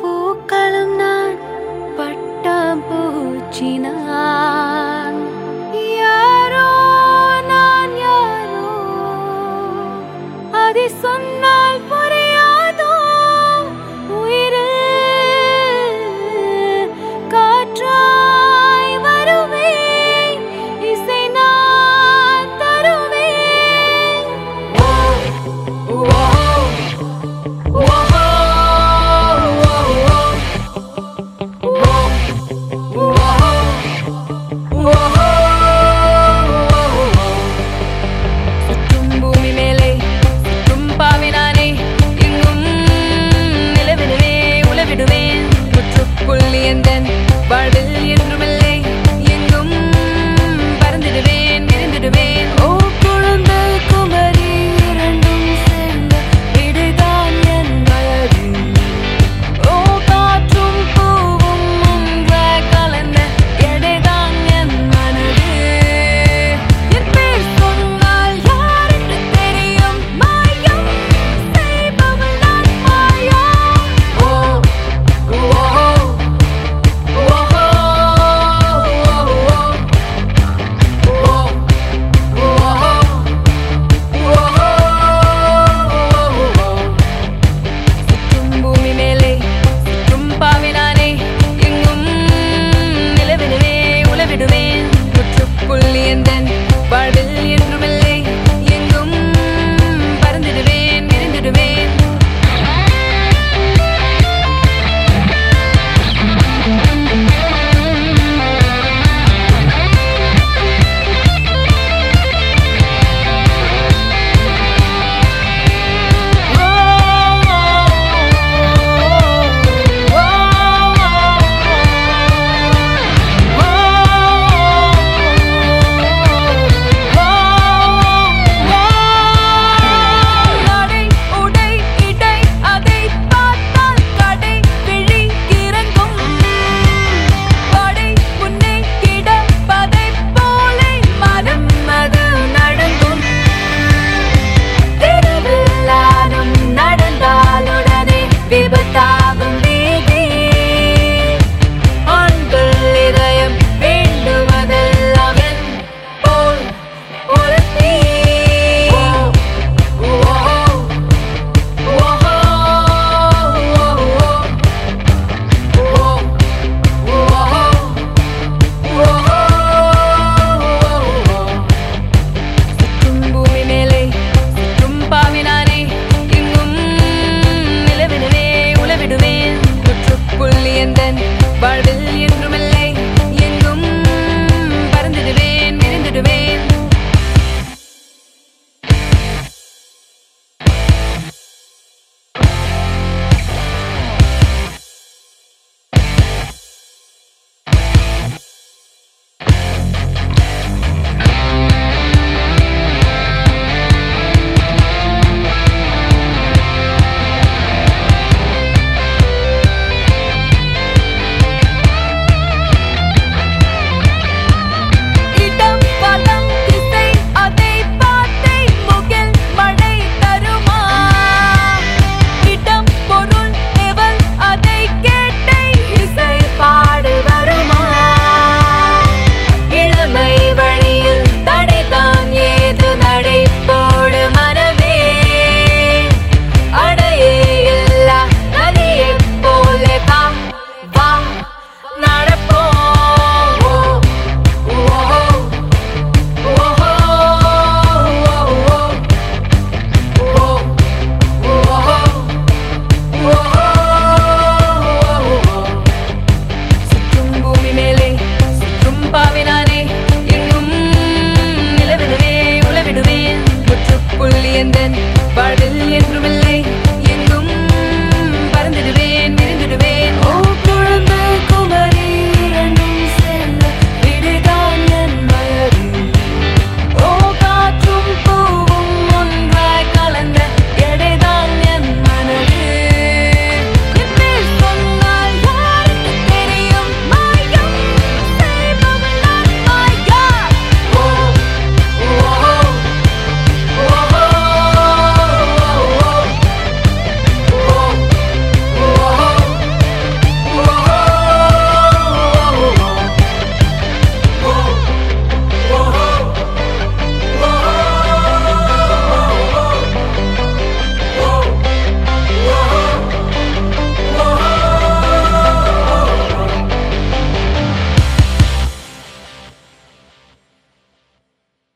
പൂക്കളും നാൻ പട്ട പൂച്ചിനാ People.